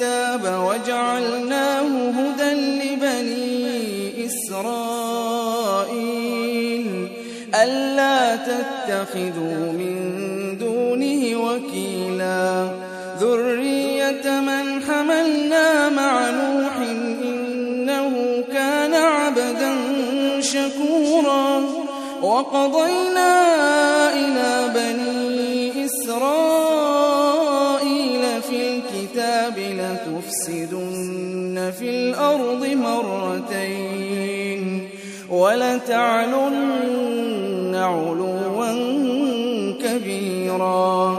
الكتاب وجعلناه هدى لبني إسرائيل. ألا تتخذوا من دونه وكيلا. ذرية من حملنا مع نوح إنه كان عبدا شكورا. وقضينا إلى بني إسرائيل في الأرض مرتين ولتعلن علوا كبيرا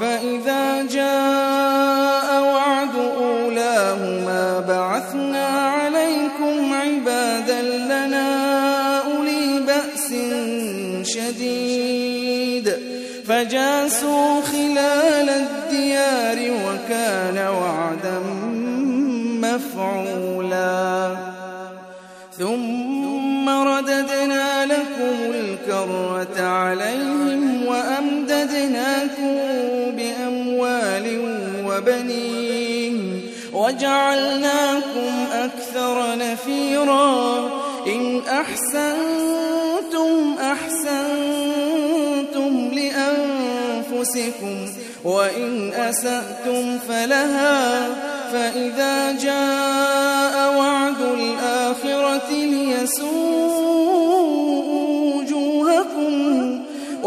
فإذا جاء وعد أولاهما بعثنا عليكم عبادا لنا أولي بأس شديد فجاسوا خلال الديار وكان عليهم وأمددناكم بأموال وبنين وجعلناكم أكثر نفيرا إن أحسنتم أحسنتم لأنفسكم وإن أسأتم فلها فإذا جاء وعد الآخرة ليسوءوا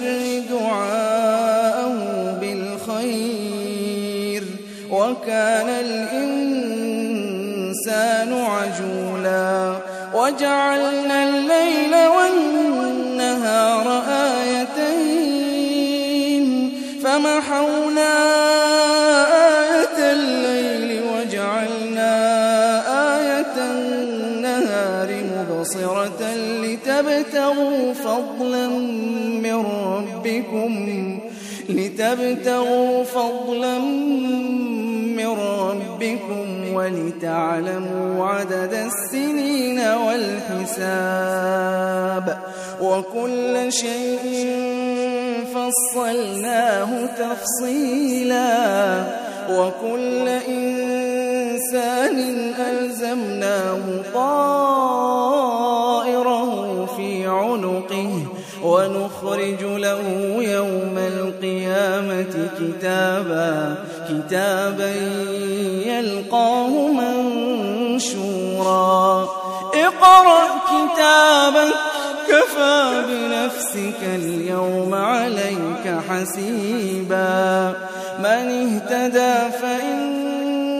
بالشر دعاءه بالخير. وكان الإنسان عجولا. وجعلنا الليل والنهار آيتين. فمحونا آية الليل وجعلنا آية النهار مبصرة لتبتغوا فضلا ربكم لتبتغوا فضلا من ربكم ولتعلموا عدد السنين والحساب وكل شيء فصلناه تفصيلا وكل إنسان ألزمناه طائره ونخرج له يوم القيامة كتابا كتابا يلقاه منشورا. اقرأ كتابك كفى بنفسك اليوم عليك حسيبا. من اهتدى فإنما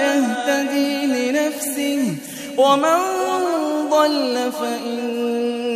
يهتدي لنفسه ومن ضل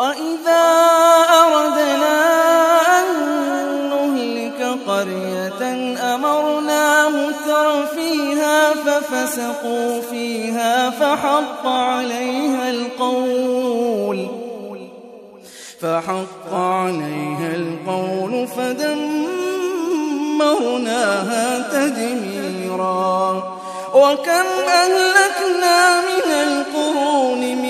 وإذا أردنا أن نهلك قرية أمرنا متر فيها ففسقوا فيها فحق عليها القول فحق عليها القول فدمرناها تدميرا وكم أهلكنا من القرون من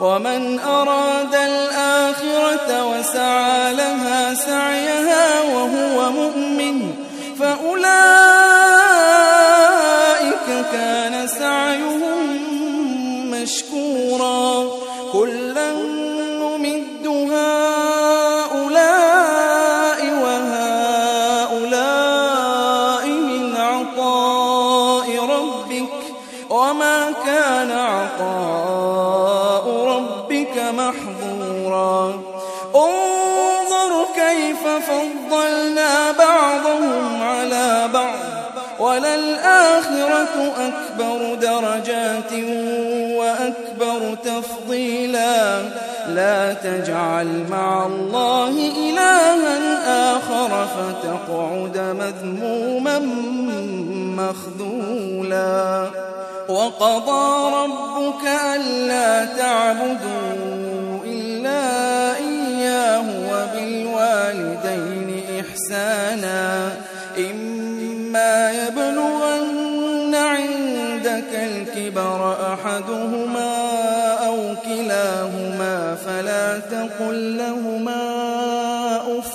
ومن أراد الآخرة وسعى لها سعيها وهو مؤمن فأولئك كان درجات وأكبر تفضيلا. لا تجعل مع الله إلها آخر فتقعد مذموما مخذولا. وقضى ربك ألا تعبدوا إلا إياه وبالوالدين إحسانا. إما عندك الكبر أحدهما أو كلاهما فلا تقل لهما أف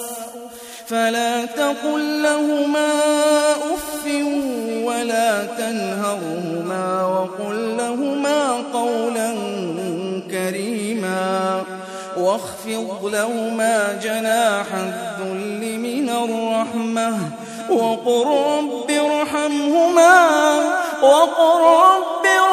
فلا تقل لهما أف ولا تنهرهما وقل لهما قولا كريما واخفض لهما جناح الذل من الرحمة وقل رب ارحمهما وقل رب ارحمهما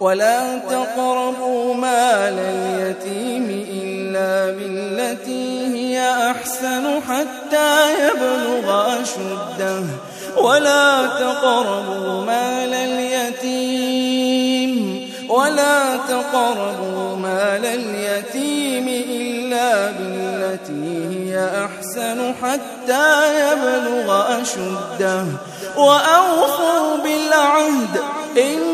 ولا تقربوا مال اليتيم إلا بالتي هي أحسن حتى يبلغ أشده. ولا تقربوا مال اليتيم ولا تقربوا مال اليتيم إلا بالتي هي أحسن حتى يبلغ أشده. وأوفوا بالعهد إن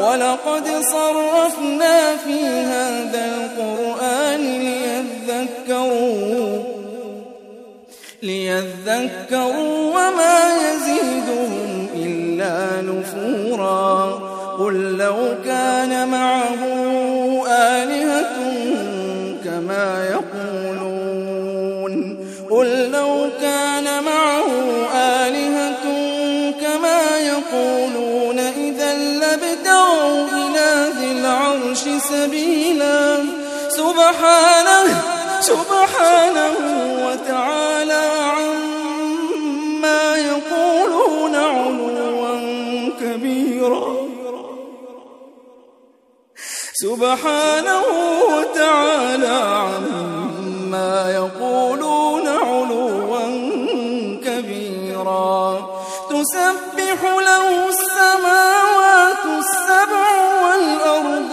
ولقد صرفنا في هذا القرآن ليذكروا ليذكروا وما يزيدهم إلا نفورا. قل لو كان معه آلهة كما يقولون سبيلا سبحانه سبحانه وتعالى عما يقولون علوا كبيرا. سبحانه وتعالى عما يقولون علوا كبيرا. تسبح له السماوات السبع والأرض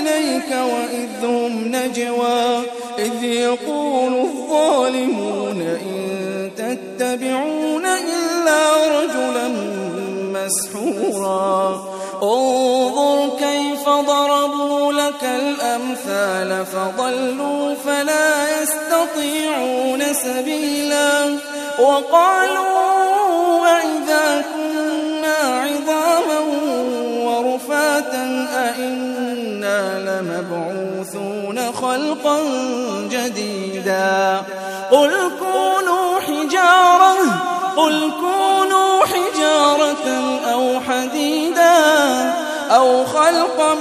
نجوى إذ يقول الظالمون إن تتبعون إلا رجلا مسحورا. انظر كيف ضربوا لك الأمثال فضلوا فلا يستطيعون سبيلا. وقالوا وإذا كنا عظاما ورفاتا لمبعوثون. خلقا جديدا. قل كونوا حجارة قل كونوا حجارة أو حديدا أو خلقا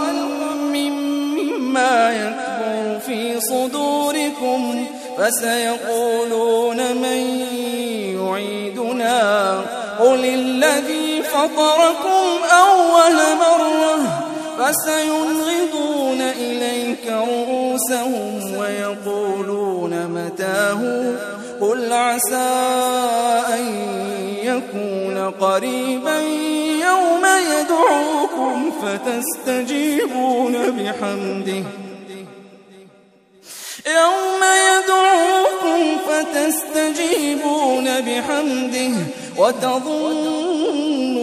مما يكبر في صدوركم فسيقولون من يعيدنا. قل الذي فطركم أول مرة فسينغضون إليك رؤوسهم ويقولون متاه؟ قل عسى أن يكون قريبا يوم يدعوكم فتستجيبون بحمده. يوم يدعوكم فتستجيبون بحمده وتظنون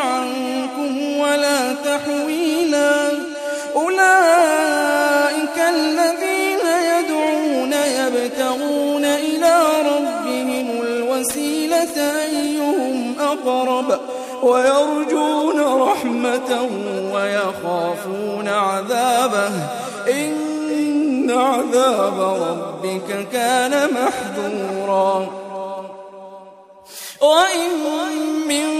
عنكم ولا تحويلا. أولئك الذين يدعون يبتغون إلى ربهم الوسيلة أيهم أقرب ويرجون رحمته ويخافون عذابه. إن عذاب ربك كان محذورا. وإن من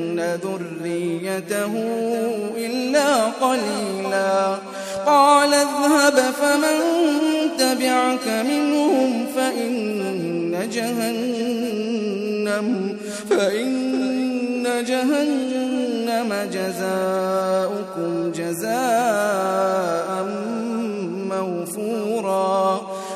ذريته إلا قليلا قال اذهب فمن تبعك منهم فإن جهنم فإن جهنم جزاؤكم جزاء موفورا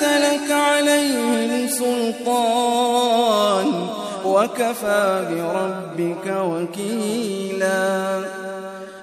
ليس لك عليهم سلطان وكفى بربك وكيلا.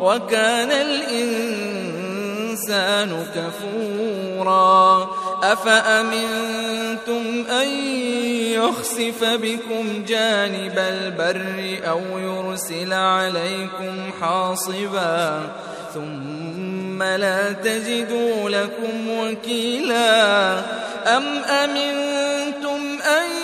وكان الإنسان كفورا. أفأمنتم أن يخسف بكم جانب البر أو يرسل عليكم حاصبا؟ ثم لا تجدوا لكم وكيلا. أم أمنتم أن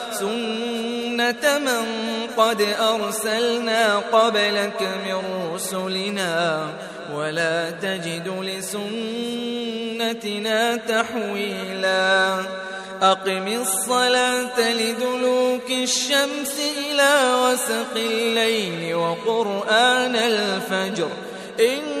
من قد أرسلنا قبلك من رسلنا ولا تجد لسنتنا تحويلا. أقم الصلاة لدلوك الشمس إلى وسق الليل وقرآن الفجر. إن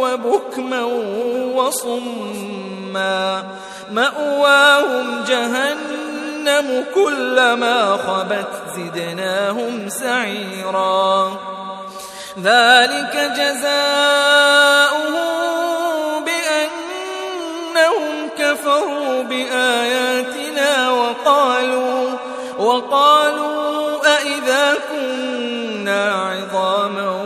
وبكما وصما مأواهم جهنم كلما خبت زدناهم سعيرا. ذلك جزاؤهم بأنهم كفروا بآياتنا وقالوا وقالوا أئذا كنا عظاما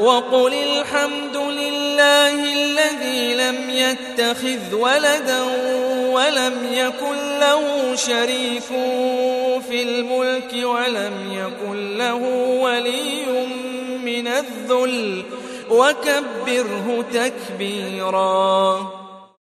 وقل الحمد لله الذي لم يتخذ ولدا ولم يكن له شريك في الملك ولم يكن له ولي من الذل. وكبره تكبيراً.